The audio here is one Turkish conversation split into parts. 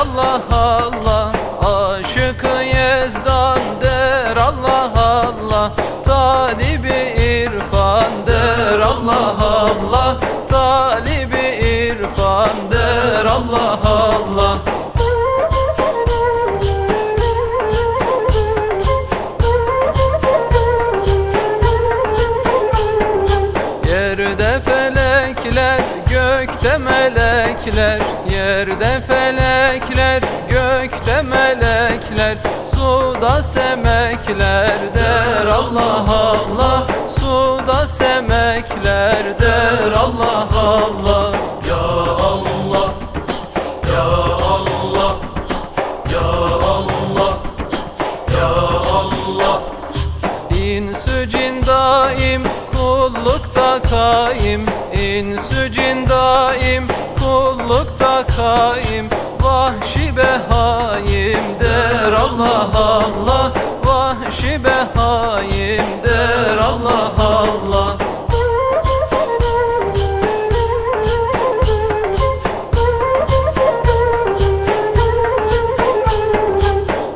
Allah Allah Aşık Yezdan der. Allah Allah Talibi irfan der. Allah Allah Talibi irfan der. Allah Allah. Yerde gökte melekler Yerde felekler, gökte melekler Suda semekler. Der Allah Allah Suda semekler. Der Allah Allah. Ya Allah Ya Allah. Ya Allah Ya Allah. İnsü cin daim kullukta kaim. İnsü cin kaim Vahşi behaim der. Allah Allah Vahşi behaim der. Allah Allah.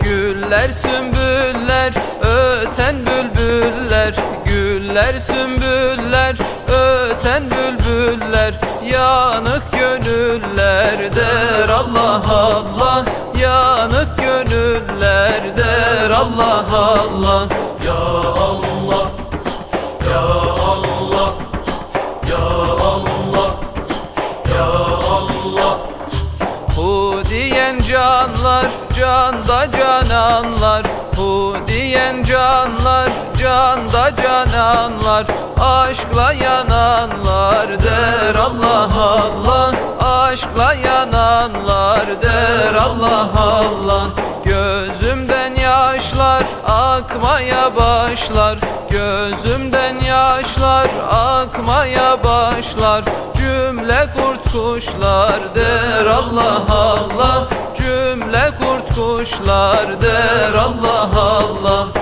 Güller sümbüller öten bülbüller. Güller sümbüller öten bülbüller Yanık gönüller der Allah Allah. Yanık gönüller der Allah Allah. Ya Allah Ya Allah Ya Allah Ya Allah. Hu diyen canlar canda cananlar. Hu diyen canlar canda cananlar. Aşkla yananlar Aşkla yananlar der Allah Allah. Gözümden yaşlar akmaya başlar. Gözümden yaşlar akmaya başlar. Cümle kurt kuşlar der Allah Allah. Cümle kurt kuşlar der Allah Allah